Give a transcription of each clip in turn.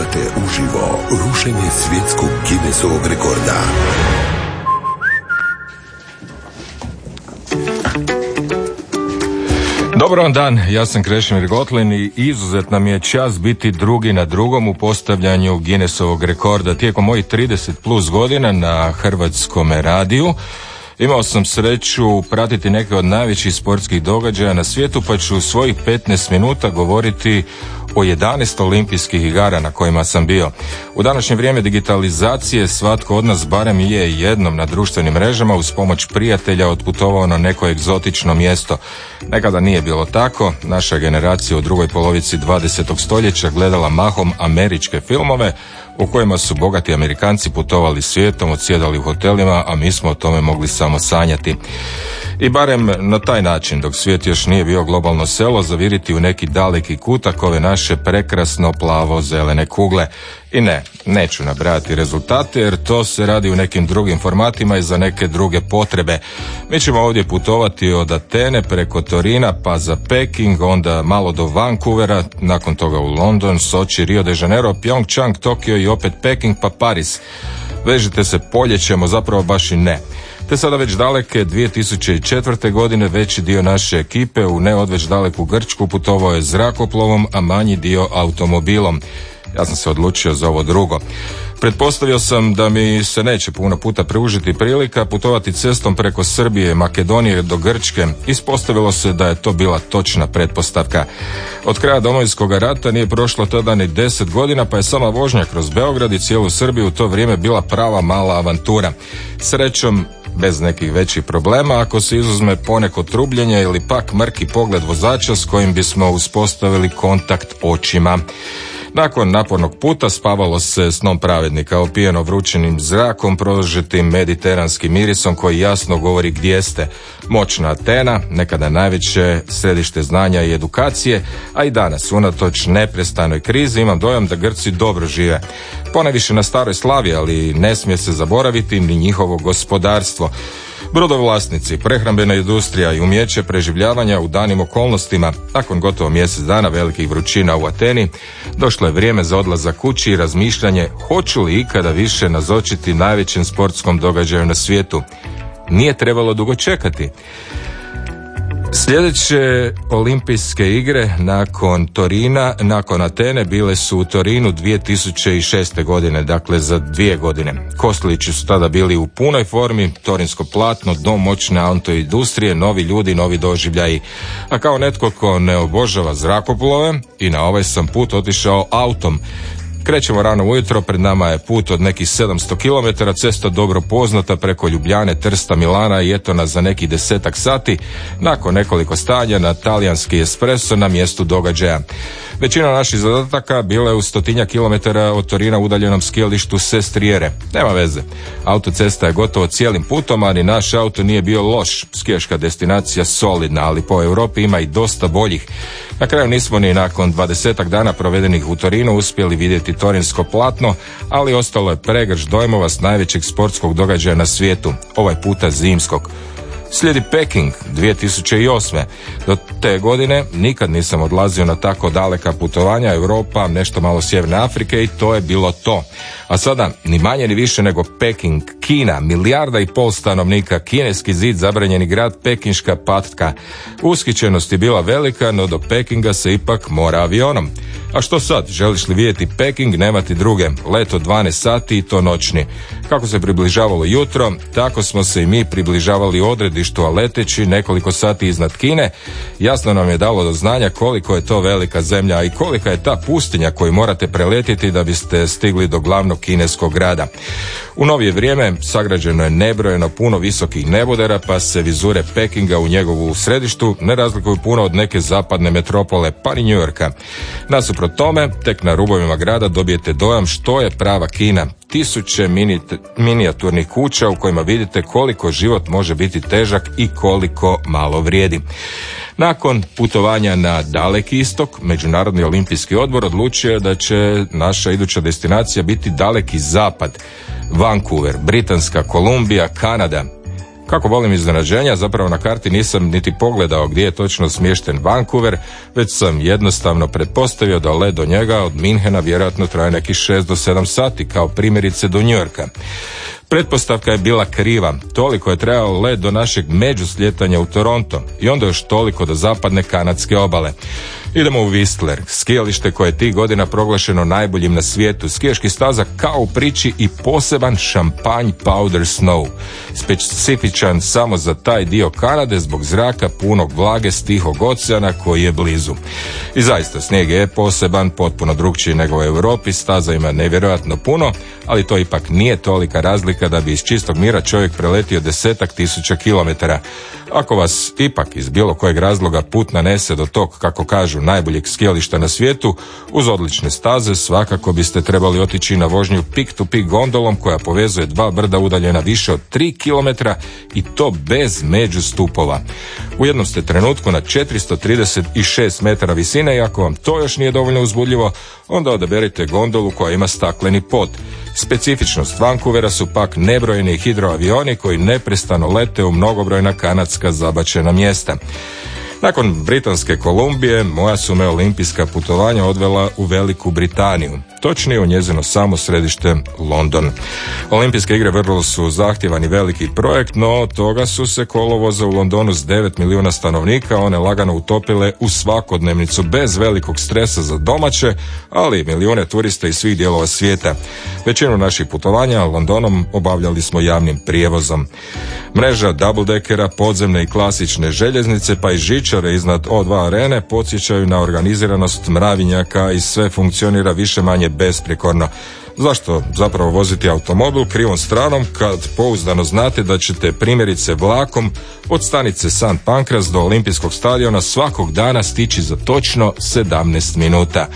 Slušate uživo rušenje svjetskog Guinnessovog rekorda. Dobar vam dan, ja sam Krešimir Gotlin i izuzet nam je čas biti drugi na drugom u postavljanju Guinnessovog rekorda. Tijekom mojih 30 plus godina na Hrvatskom radiju Imao sam sreću pratiti neke od najvećih sportskih događaja na svijetu pa ću u svojih 15 minuta govoriti o 11 olimpijskih igara na kojima sam bio. U današnje vrijeme digitalizacije svatko od nas barem je jednom na društvenim mrežama uz pomoć prijatelja otputovao na neko egzotično mjesto. Nekada nije bilo tako, naša generacija u drugoj polovici 20. stoljeća gledala mahom američke filmove, u kojima su bogati Amerikanci putovali svijetom, odsjedali u hotelima, a mi smo o tome mogli samo sanjati. I barem na taj način, dok svijet još nije bio globalno selo, zaviriti u neki daleki kutak ove naše prekrasno plavo zelene kugle. I ne, neću nabrajati rezultate jer to se radi u nekim drugim formatima i za neke druge potrebe. Mi ćemo ovdje putovati od Atene preko Torina pa za Peking, onda malo do Vancouvera, nakon toga u London, Sochi, Rio de Janeiro, Pyeongchang, Tokio i opet Peking pa Paris. Vežite se poljećemo, zapravo baš i ne. Te sada već daleke 2004. godine veći dio naše ekipe u neodveć daleku Grčku putovao je zrakoplovom, a manji dio automobilom. Ja sam se odlučio za ovo drugo. Pretpostavio sam da mi se neće puno puta pružiti prilika putovati cestom preko Srbije, Makedonije do Grčke. Ispostavilo se da je to bila točna pretpostavka. Od kraja domovinskog rata nije prošlo tada ni deset godina pa je sama vožnja kroz Beograd i cijelu Srbiju u to vrijeme bila prava mala avantura. Srećom bez nekih većih problema ako se izuzme poneko trubljenje ili pak mrki pogled vozača s kojim bismo uspostavili kontakt očima. Nakon napornog puta spavalo se snom pravednika, opijeno vrućenim zrakom, prožetim mediteranskim mirisom koji jasno govori gdje ste. Moćna Atena, nekada najveće središte znanja i edukacije, a i danas, unatoč neprestanoj krizi, imam dojam da Grci dobro žive. Poneviše na staroj slavi, ali ne smije se zaboraviti ni njihovo gospodarstvo. Brodovlasnici, prehrambena industrija i umjeće preživljavanja u danim okolnostima, nakon gotovo mjesec dana velikih vrućina u Ateni, došlo je vrijeme za odlazak kući i razmišljanje hoću li ikada više nazočiti najvećem sportskom događaju na svijetu. Nije trebalo dugo čekati. Sljedeće olimpijske igre nakon Torina, nakon Atene bile su u Torinu 2006. godine, dakle za dvije godine. Kostlići su tada bili u punoj formi, torinsko platno, dom moćne autoindustrije, novi ljudi, novi doživljaji. A kao netko ko ne obožava zrakoplove i na ovaj sam put otišao autom, Krećemo rano ujutro, pred nama je put od nekih 700 km, cesta dobro poznata preko Ljubljane, Trsta, Milana i eto nas za nekih desetak sati, nakon nekoliko stanja na talijanski espresso na mjestu događaja. Većina naših zadataka bila je u stotinja kilometara od Torina udaljenom skijalištu Sestrijere. Nema veze. Autocesta je gotovo cijelim putom, ali naš auto nije bio loš. Skijaška destinacija solidna, ali po Europi ima i dosta boljih. Na kraju nismo ni nakon dvadesetak dana provedenih u Torinu uspjeli vidjeti torinsko platno, ali ostalo je pregrš dojmova s najvećeg sportskog događaja na svijetu, ovaj puta zimskog. Slijedi Peking 2008. Do te godine nikad nisam odlazio na tako daleka putovanja Europa, nešto malo sjeverne Afrike i to je bilo to. A sada ni manje ni više nego Peking, Kina, milijarda i pol stanovnika, kineski zid, zabranjeni grad, pekinška patka. Uskićenost je bila velika, no do Pekinga se ipak mora avionom. A što sad? Želiš li vidjeti Peking? Nemati druge. Leto 12 sati i to noćni. Kako se približavalo jutro, tako smo se i mi približavali odredištu, a leteći nekoliko sati iznad Kine, jasno nam je dalo do znanja koliko je to velika zemlja i kolika je ta pustinja koju morate preletiti da biste stigli do glavnog kineskog grada. U novije vrijeme sagrađeno je nebrojeno puno visokih nebodera, pa se vizure Pekinga u njegovu središtu ne razlikuju puno od neke zapadne metropole, pa New Yorka. Nasuprot tome, tek na rubovima grada dobijete dojam što je prava Kina. Tisuće mini, minijaturnih kuća u kojima vidite koliko život može biti težak i koliko malo vrijedi. Nakon putovanja na daleki istok, Međunarodni olimpijski odbor odlučio da će naša iduća destinacija biti daleki zapad. Vancouver, Britanska Kolumbija, Kanada. Kako volim iznenađenja, zapravo na karti nisam niti pogledao gdje je točno smješten Vancouver, već sam jednostavno pretpostavio da let do njega od Minhena vjerojatno traje nekih 6 do 7 sati, kao primjerice do Njujorka. Pretpostavka je bila kriva. Toliko je trebalo led do našeg međusljetanja u Toronto i onda još toliko do zapadne kanadske obale. Idemo u Whistler, skijalište koje je tih godina proglašeno najboljim na svijetu. Skijaški staza kao u priči i poseban šampanj powder snow. Specifičan samo za taj dio Kanade zbog zraka punog vlage s tihog oceana koji je blizu. I zaista snijeg je poseban, potpuno drugčiji nego u Europi, staza ima nevjerojatno puno, ali to ipak nije tolika razlika da bi iz čistog mira čovjek preletio desetak tisuća kilometara. Ako vas ipak iz bilo kojeg razloga put nanese do tog, kako kažu, najboljeg skijališta na svijetu, uz odlične staze svakako biste trebali otići na vožnju pik to pik gondolom koja povezuje dva brda udaljena više od 3 km i to bez međustupova. U jednom ste trenutku na 436 metara visine i ako vam to još nije dovoljno uzbudljivo, onda odaberite gondolu koja ima stakleni pod. Specifičnost Vancouvera su pak nebrojeni hidroavioni koji neprestano lete u mnogobrojna kanadska zabačena mjesta. Nakon Britanske Kolumbije, moja su me olimpijska putovanja odvela u Veliku Britaniju točnije u njezino samo središte London. Olimpijske igre vrlo su zahtjevani veliki projekt, no od toga su se kolovoza u Londonu s 9 milijuna stanovnika one lagano utopile u svakodnevnicu bez velikog stresa za domaće, ali milijune turista iz svih dijelova svijeta. Većinu naših putovanja Londonom obavljali smo javnim prijevozom. Mreža double-deckera, podzemne i klasične željeznice pa i žičare iznad O2 arene podsjećaju na organiziranost mravinjaka i sve funkcionira više manje besprijekorno. Zašto zapravo voziti automobil krivom stranom kad pouzdano znate da ćete primjerice vlakom od stanice San Pankras do Olimpijskog stadiona svakog dana stići za točno 17 minuta.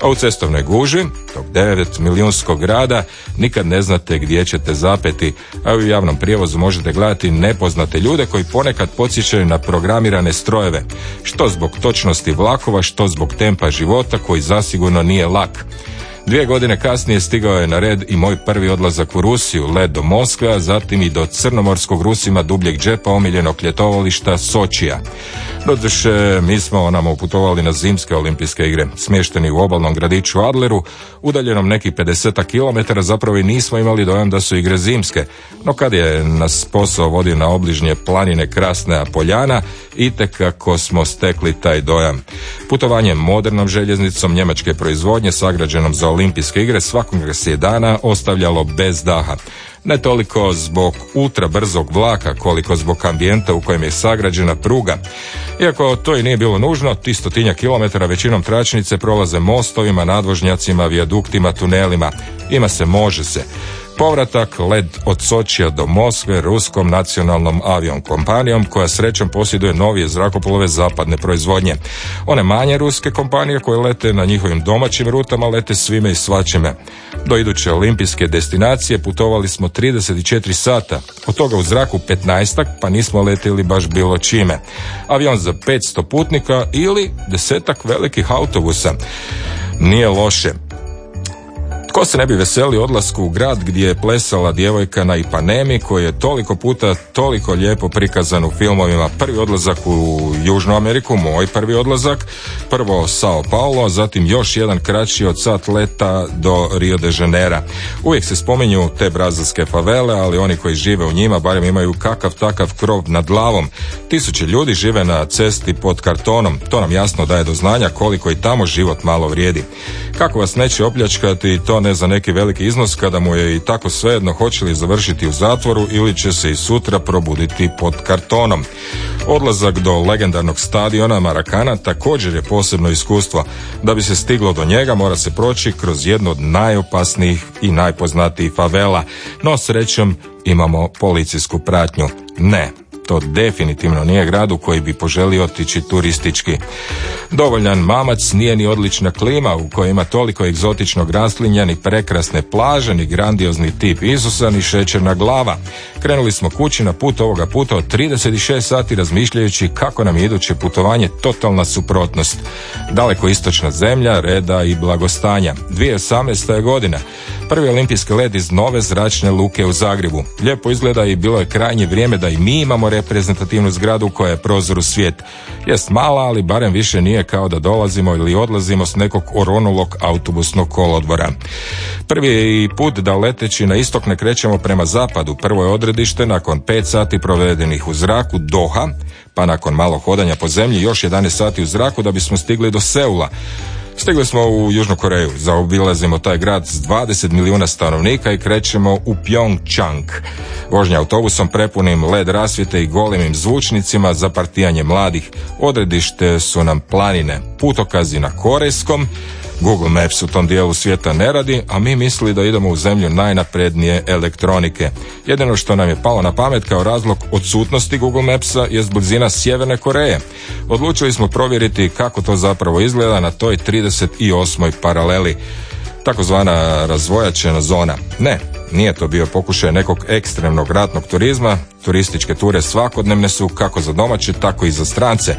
A u cestovnoj guži, tog 9 milijunskog grada, nikad ne znate gdje ćete zapeti, a u javnom prijevozu možete gledati nepoznate ljude koji ponekad podsjećaju na programirane strojeve, što zbog točnosti vlakova, što zbog tempa života koji zasigurno nije lak. Dvije godine kasnije stigao je na red i moj prvi odlazak u Rusiju, led do Moskve, a zatim i do crnomorskog Rusima dubljeg džepa omiljenog ljetovališta Sočija. Doduše, mi smo nam uputovali na zimske olimpijske igre, smješteni u obalnom gradiću Adleru, udaljenom nekih 50 km, zapravo i nismo imali dojam da su igre zimske, no kad je nas posao vodio na obližnje planine Krasne Poljana, i kako smo stekli taj dojam. Putovanje modernom željeznicom njemačke proizvodnje sagrađenom za olimpijske igre svakog se dana ostavljalo bez daha. Ne toliko zbog ultra brzog vlaka, koliko zbog ambijenta u kojem je sagrađena pruga. Iako to i nije bilo nužno, ti stotinja kilometara većinom tračnice prolaze mostovima, nadvožnjacima, vijaduktima, tunelima. Ima se, može se. Povratak led od Sočija do Moskve ruskom nacionalnom avijom kompanijom koja srećom posjeduje novije zrakoplove zapadne proizvodnje. One manje ruske kompanije koje lete na njihovim domaćim rutama lete svime i svačime. Do iduće olimpijske destinacije putovali smo 34 sata, od toga u zraku 15 pa nismo letili baš bilo čime. Avion za 500 putnika ili desetak velikih autobusa. Nije loše. Tko se ne bi veseli odlasku u grad gdje je plesala djevojka na Ipanemi koji je toliko puta toliko lijepo prikazan u filmovima. Prvi odlazak u Južnu Ameriku, moj prvi odlazak, prvo Sao Paulo, zatim još jedan kraći od sat leta do Rio de Janeiro. Uvijek se spominju te brazilske favele, ali oni koji žive u njima barem imaju kakav takav krov nad glavom. Tisuće ljudi žive na cesti pod kartonom. To nam jasno daje do znanja koliko i tamo život malo vrijedi. Kako vas neće opljačkati, to ne za neki veliki iznos kada mu je i tako svejedno hoće li završiti u zatvoru ili će se i sutra probuditi pod kartonom. Odlazak do legendarnog stadiona Marakana također je posebno iskustvo. Da bi se stiglo do njega mora se proći kroz jednu od najopasnijih i najpoznatijih favela, no srećom imamo policijsku pratnju. Ne, to definitivno nije grad u koji bi poželio otići turistički. Dovoljan mamac nije ni odlična klima u kojoj ima toliko egzotičnog rastlinja, ni prekrasne plaže, ni grandiozni tip Isusa, ni šećerna glava. Krenuli smo kući na put ovoga puta od 36 sati razmišljajući kako nam je iduće putovanje totalna suprotnost. Daleko istočna zemlja, reda i blagostanja. 2018. je godina. Prvi olimpijski led iz nove zračne luke u Zagrebu. Lijepo izgleda i bilo je krajnje vrijeme da i mi imamo reprezentativnu zgradu koja je prozor u svijet. Jest mala, ali barem više nije kao da dolazimo ili odlazimo s nekog oronulog autobusnog kolodvora. Prvi put da leteći na istok ne krećemo prema zapadu. Prvo je odredište nakon pet sati provedenih u zraku Doha, pa nakon malo hodanja po zemlji još 11 sati u zraku da bismo stigli do Seula. Stigli smo u Južnu Koreju, zaobilazimo taj grad s 20 milijuna stanovnika i krećemo u Pyeongchang. Vožnja autobusom prepunim led rasvjete i golemim zvučnicima za partijanje mladih. Odredište su nam planine, putokazi na korejskom, Google Maps u tom dijelu svijeta ne radi, a mi misli da idemo u zemlju najnaprednije elektronike. Jedino što nam je palo na pamet kao razlog odsutnosti Google Mapsa je blizina Sjeverne Koreje. Odlučili smo provjeriti kako to zapravo izgleda na toj 38. paraleli takozvana razvojačena zona. Ne, nije to bio pokušaj nekog ekstremnog ratnog turizma, turističke ture svakodnevne su kako za domaće, tako i za strance.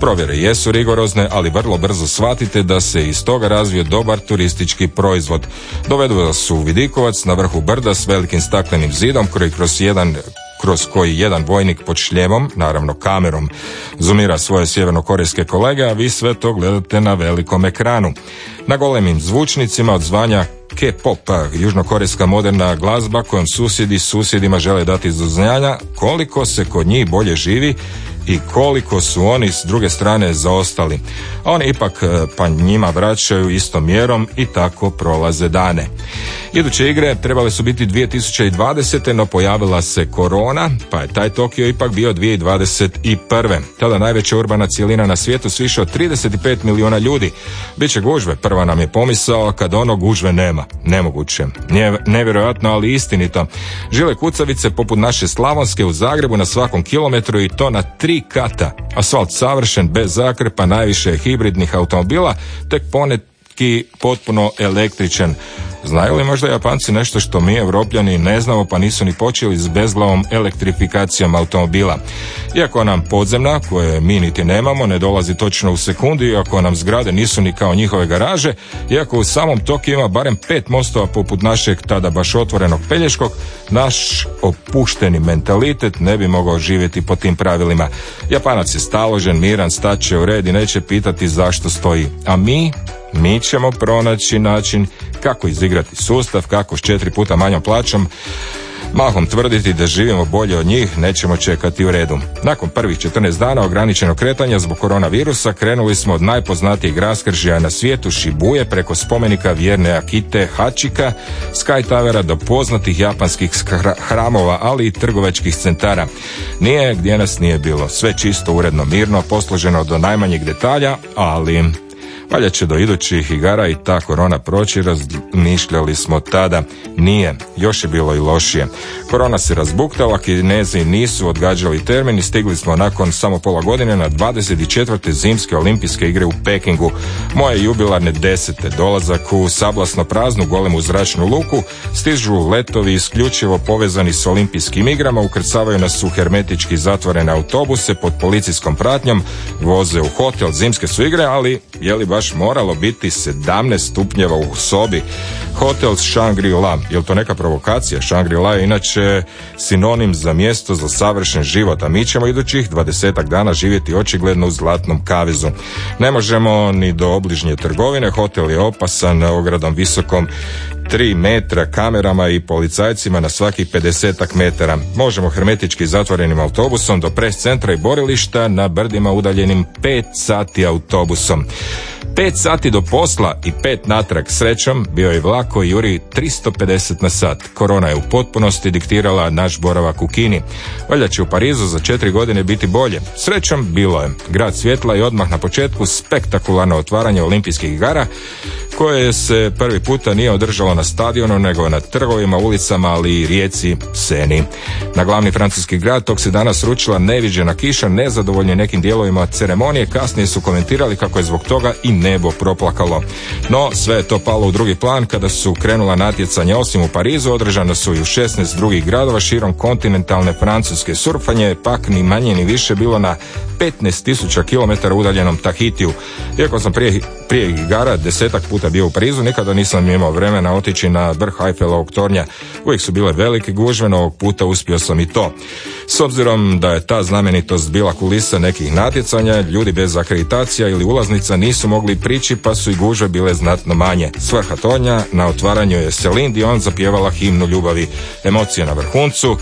Provjere jesu rigorozne, ali vrlo brzo shvatite da se iz toga razvije dobar turistički proizvod. Dovedu vas u Vidikovac na vrhu brda s velikim staklenim zidom koji kroz jedan kroz koji jedan vojnik pod šljemom, naravno kamerom, zoomira svoje sjevernokorejske kolege, a vi sve to gledate na velikom ekranu. Na golemim zvučnicima od zvanja K-pop, južnokorejska moderna glazba kojom susjedi susjedima žele dati znanja koliko se kod njih bolje živi i koliko su oni s druge strane zaostali. A oni ipak e, pa njima vraćaju istom mjerom i tako prolaze dane. Iduće igre trebale su biti 2020. no pojavila se korona, pa je taj Tokio ipak bio 2021. Tada najveća urbana cijelina na svijetu s više od 35 milijuna ljudi. Biće gužve, prva nam je pomisao, kad ono gužve nema. Nemoguće. Nije nevjerojatno, ali istinito. Žile kucavice poput naše Slavonske u Zagrebu na svakom kilometru i to na tri kata. Asfalt savršen, bez zakrepa, najviše hibridnih automobila, tek ponetki potpuno električan. Znaju li možda Japanci nešto što mi Evropljani ne znamo pa nisu ni počeli s bezglavom elektrifikacijom automobila? Iako nam podzemna, koje mi niti nemamo, ne dolazi točno u sekundi, iako nam zgrade nisu ni kao njihove garaže, iako u samom Tokiju ima barem pet mostova poput našeg tada baš otvorenog Pelješkog, naš opušteni mentalitet ne bi mogao živjeti po tim pravilima. Japanac je staložen, miran, staće u red i neće pitati zašto stoji. A mi, mi ćemo pronaći način kako izigrati sustav, kako s četiri puta manjom plaćom mahom tvrditi da živimo bolje od njih, nećemo čekati u redu. Nakon prvih 14 dana ograničenog kretanja zbog koronavirusa krenuli smo od najpoznatijeg raskržija na svijetu Šibuje preko spomenika vjerne Akite Hačika, Sky Towera do poznatih japanskih hramova, ali i trgovačkih centara. Nije gdje nas nije bilo. Sve čisto, uredno, mirno, posloženo do najmanjeg detalja, ali Valja će do idućih igara i ta korona proći, razmišljali smo tada. Nije, još je bilo i lošije. Korona se razbuktala, kinezi nisu odgađali termin i stigli smo nakon samo pola godine na 24. zimske olimpijske igre u Pekingu. Moje jubilarne desete dolazak u sablasno praznu golemu zračnu luku, stižu letovi isključivo povezani s olimpijskim igrama, ukrcavaju nas u hermetički zatvorene autobuse pod policijskom pratnjom, voze u hotel, zimske su igre, ali je li baš moralo biti 17 stupnjeva u sobi. Hotel Shangri-La, je to neka provokacija? Shangri-La je inače sinonim za mjesto za savršen život, a mi ćemo idućih 20 dana živjeti očigledno u zlatnom kavezu. Ne možemo ni do obližnje trgovine, hotel je opasan ogradom visokom 3 metra kamerama i policajcima na svakih 50 metara. Možemo hermetički zatvorenim autobusom do pres centra i borilišta na brdima udaljenim 5 sati autobusom. Pet sati do posla i pet natrag srećom bio je vlak koji juri 350 na sat. Korona je u potpunosti diktirala naš boravak u Kini. Valjda će u Parizu za četiri godine biti bolje. Srećom bilo je. Grad svjetla i odmah na početku spektakularno otvaranje olimpijskih igara koje se prvi puta nije održalo na stadionu nego na trgovima, ulicama, ali i rijeci Seni. Na glavni francuski grad tog se danas ručila neviđena kiša, nezadovoljni nekim dijelovima ceremonije, kasnije su komentirali kako je zbog toga i nebo proplakalo. No, sve je to palo u drugi plan kada su krenula natjecanja osim u Parizu, održano su i u 16 drugih gradova širom kontinentalne francuske surfanje, pak ni manje ni više bilo na 15.000 km udaljenom Tahitiju. Iako sam prije, prije igara desetak puta bio u Parizu, nikada nisam imao vremena otići na vrh Eiffelovog tornja. Uvijek su bile velike gužve, no ovog puta uspio sam i to. S obzirom da je ta znamenitost bila kulisa nekih natjecanja, ljudi bez akreditacija ili ulaznica nisu mogli prići, pa su i gužve bile znatno manje. Svrha tornja na otvaranju je Celine Dion zapjevala himnu ljubavi. Emocije na vrhuncu,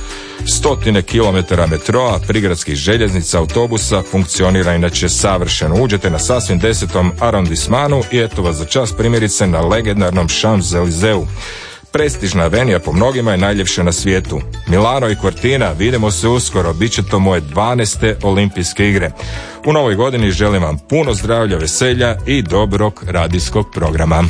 stotine kilometara metroa, prigradskih željeznica, autobusa funkcionira inače savršeno. Uđete na sasvim desetom arondismanu i eto vas za čas primjerice na legendarnom Champs-Élysées. Prestižna avenija po mnogima je najljepša na svijetu. Milano i Cortina, vidimo se uskoro, bit će to moje 12. olimpijske igre. U novoj godini želim vam puno zdravlja, veselja i dobrog radijskog programa.